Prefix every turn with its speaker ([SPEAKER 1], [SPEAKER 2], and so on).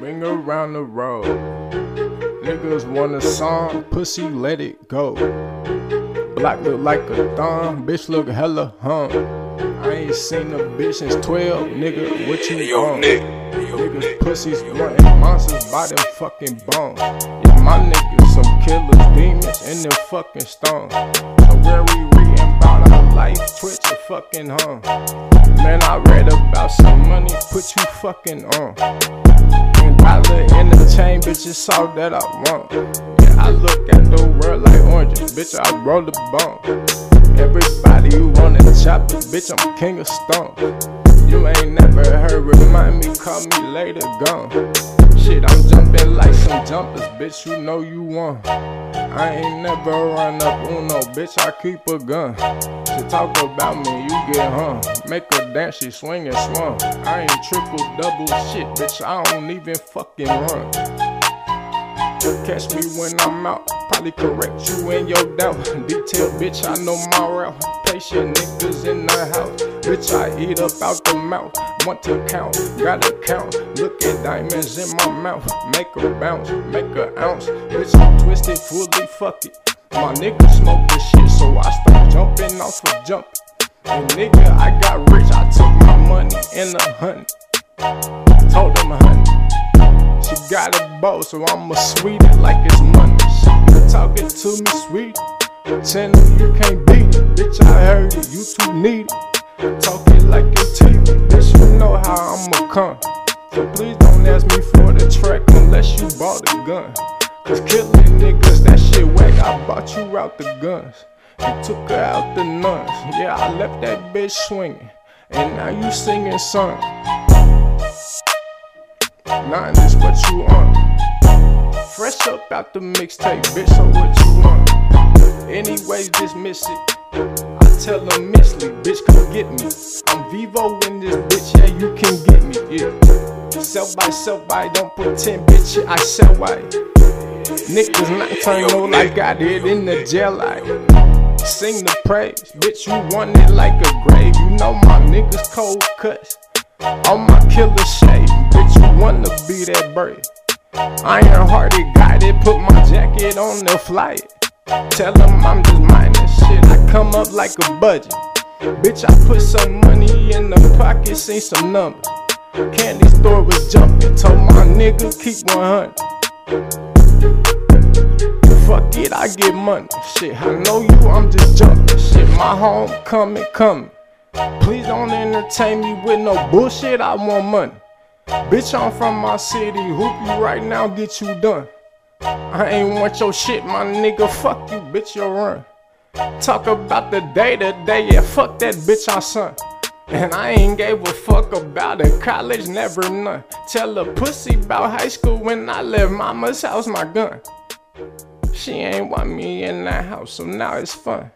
[SPEAKER 1] Ring around the road. Niggas want a song, pussy let it go. Black look like a thumb, bitch look hella hung. I ain't seen a bitch since 12, nigga, what you on? Niggas pussies wanting monsters by them fucking bones. Yeah, my niggas some killers, demons, and them fucking stones. So where we reading about our life, Twitch a fucking home. Man, I read about some money, put you fucking on. And dollar in the chain, bitch, it's all that I want. Yeah, I look at the world like oranges, bitch, I roll the bone. Everybody who wanna chop it, bitch, I'm king of stone. You ain't never heard, remind me, call me later, gone. Shit, I'm jumping like some jumpers, bitch, you know you want. I ain't never run up on no bitch, I keep a gun. She talk about me, you get hung. Make her dance, she swing and swung. I ain't triple double shit, bitch, I don't even fucking run. Catch me when I'm out, probably correct you in your doubt. Detail, bitch, I know my route. Patient niggas in the house, bitch, I eat up out the mouth. Want to count, gotta count. Look at diamonds in my mouth, make a bounce, make a ounce. Bitch, I'm twisted, fully fuck it. My nigga smoke this shit, so I start jumping off a jump. And nigga, I got rich, I took my money in a hunt. Told him hunt. She got a bow, so I'ma sweet it like it's money. Talking to me sweet. Tell me you can't beat it. Bitch, I heard it, you too needy. Talking like it's TV, bitch, you know how I'ma come. So please don't ask me for the track unless you bought a gun. Cause killing niggas, that shit whack. I bought you out the guns. You took her out the nuns. Yeah, I left that bitch swinging. And now you singing son. Nine is what you on. Fresh up out the mixtape, bitch, so what you want? Anyways, dismiss it. I tell them Missley, bitch, come get me. I'm Vivo in this bitch, yeah, you can get me, yeah. Sell by, sell by, don't pretend, bitch, I sell by. Niggas not turn no like I did in the jail, I sing the praise, bitch, you want it like a grave. You know my niggas cold cuts. On my killer shade, bitch, you wanna be that brave. Iron hearted guy that put my jacket on the flight. Tell them I'm just minding shit. I come up like a budget. Bitch, I put some money in the pocket, seen some numbers. Candy store was jumping, told my nigga keep 100. Fuck it, I get money. Shit, I know you, I'm just jumping. Shit, my home homecoming coming. Please don't entertain me with no bullshit, I want money. Bitch, I'm from my city, hoop you right now, get you done. I ain't want your shit, my nigga, fuck you, bitch, you run. Talk about the day to day, yeah, fuck that bitch, I son. And I ain't gave a fuck about it, college, never none. Tell a pussy about high school when I left mama's house, my gun. She ain't want me in that house, so now it's fun.